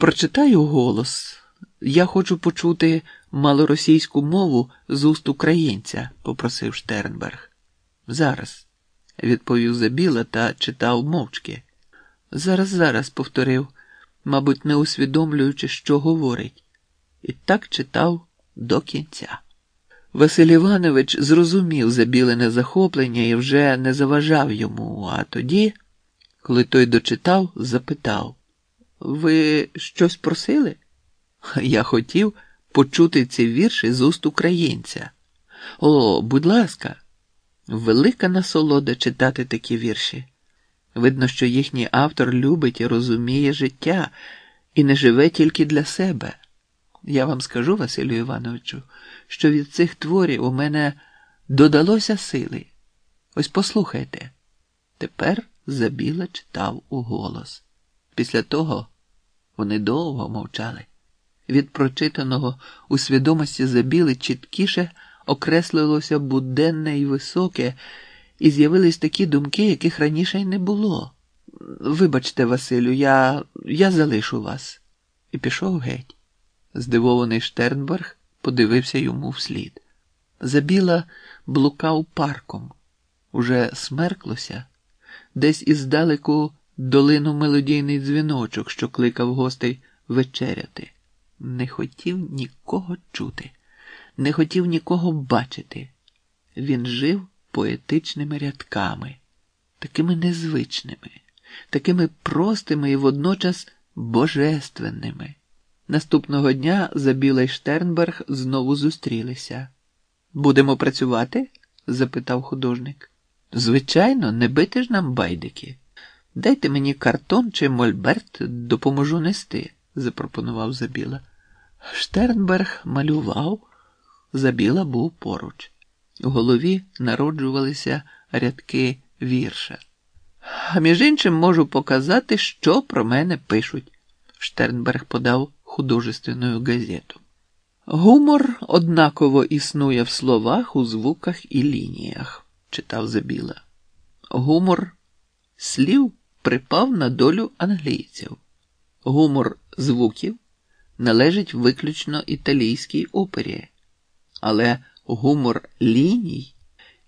Прочитаю голос. Я хочу почути малоросійську мову з уст українця, попросив Штернберг. Зараз, відповів Забіла та читав мовчки. Зараз, зараз, повторив, мабуть, не усвідомлюючи, що говорить, і так читав до кінця. Василь Іванович зрозумів забілене захоплення і вже не заважав йому, а тоді, коли той дочитав, запитав: Ви щось просили? Я хотів почути ці вірші з уст українця. О, будь ласка, велика насолода читати такі вірші. Видно, що їхній автор любить і розуміє життя і не живе тільки для себе. Я вам скажу, Василю Івановичу, що від цих творів у мене додалося сили. Ось послухайте. Тепер Забіла читав у голос. Після того вони довго мовчали. Від прочитаного у свідомості Забіли чіткіше окреслилося буденне і високе, і з'явились такі думки, яких раніше й не було. Вибачте, Василю, я, я залишу вас. І пішов геть. Здивований Штернберг подивився йому вслід. Забіла блукав парком. Уже смерклося, десь іздалеку долинув мелодійний дзвіночок, що кликав гостей вечеряти. Не хотів нікого чути, не хотів нікого бачити. Він жив поетичними рядками, такими незвичними, такими простими і водночас божественними. Наступного дня Забіла й Штернберг знову зустрілися. Будемо працювати? запитав художник. Звичайно, не бити ж нам байдики. Дайте мені картон чи мольберт, допоможу нести, запропонував Забіла. Штернберг малював, Забіла був поруч. У голові народжувалися рядки вірша. А між іншим можу показати, що про мене пишуть. Штернберг подав художественную газету. Гумор однаково існує в словах, у звуках і лініях, читав Забіла. Гумор слів припав на долю англійців. Гумор звуків належить виключно італійській опері, але гумор ліній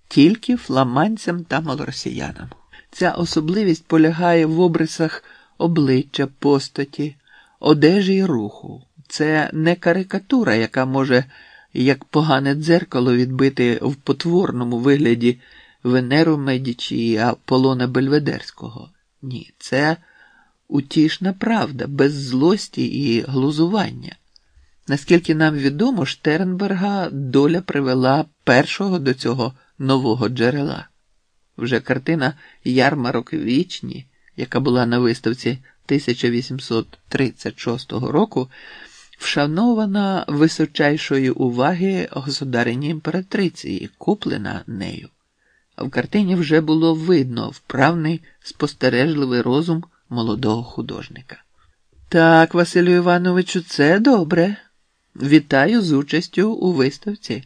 тільки фламандцям та малоросіянам. Ця особливість полягає в обрисах обличчя постаті одежі й руху. Це не карикатура, яка може, як погане дзеркало, відбити в потворному вигляді Венеру Медічі Аполлона Бельведерського. Ні, це утішна правда, без злості і глузування. Наскільки нам відомо, Штернберга доля привела першого до цього нового джерела. Вже картина Ярмарок вічні, яка була на виставці 1836 року вшанована височайшої уваги государині імператриці і куплена нею. В картині вже було видно вправний спостережливий розум молодого художника. Так, Василю Івановичу, це добре. Вітаю з участю у виставці.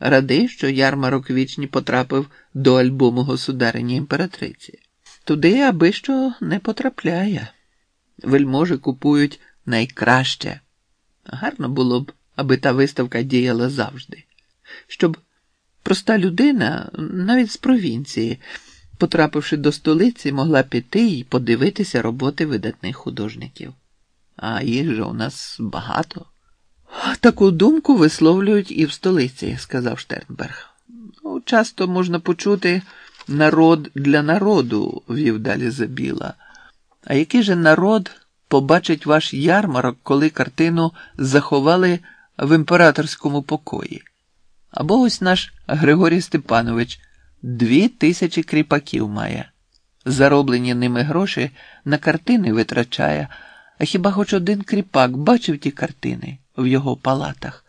Радий, що ярмарок вічні потрапив до альбому государині імператриці. Туди аби що не потрапляє. Вельможі купують найкраще. Гарно було б, аби та виставка діяла завжди, щоб проста людина, навіть з провінції, потрапивши до столиці, могла піти і подивитися роботи видатних художників. А їх же у нас багато. Таку думку висловлюють і в столиці, сказав Штернберг. Ну, часто можна почути народ для народу, вів далі Забіла. А який же народ побачить ваш ярмарок, коли картину заховали в імператорському покої? Або ось наш Григорій Степанович дві тисячі кріпаків має. Зароблені ними гроші на картини витрачає, а хіба хоч один кріпак бачив ті картини в його палатах?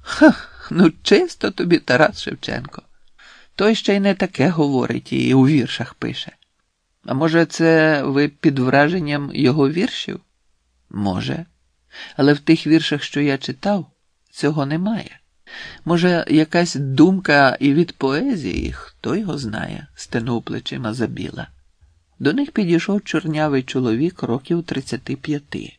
Ха, ну чисто тобі Тарас Шевченко. Той ще й не таке говорить і у віршах пише. А може, це ви під враженням його віршів? Може. Але в тих віршах, що я читав, цього немає. Може, якась думка і від поезії, хто його знає, стенув плечима забіла. До них підійшов чорнявий чоловік років 35.